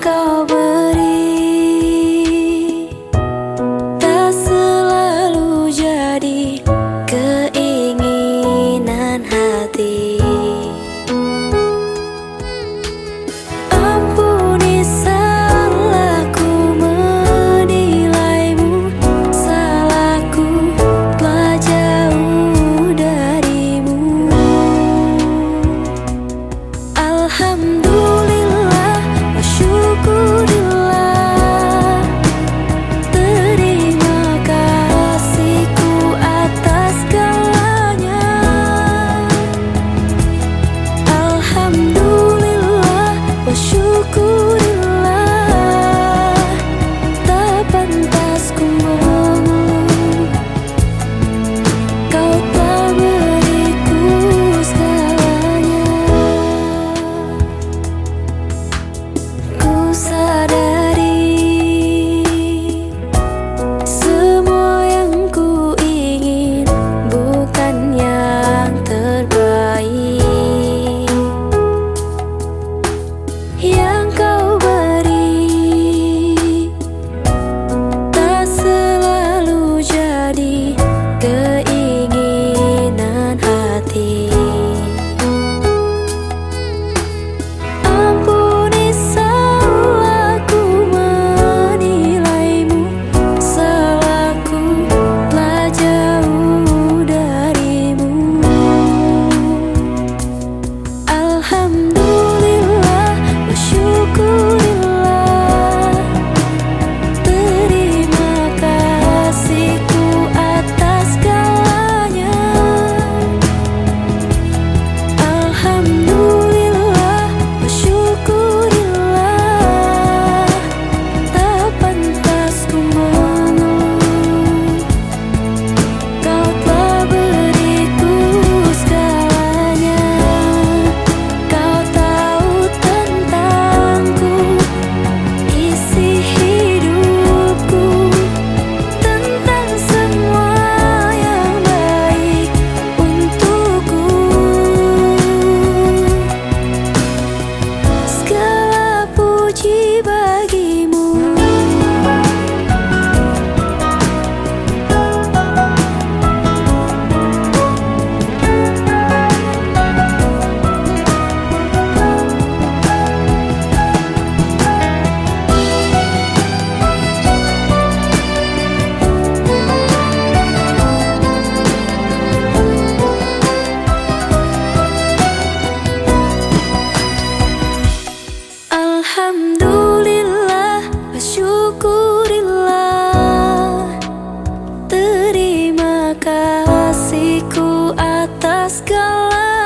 go kasihku atas segala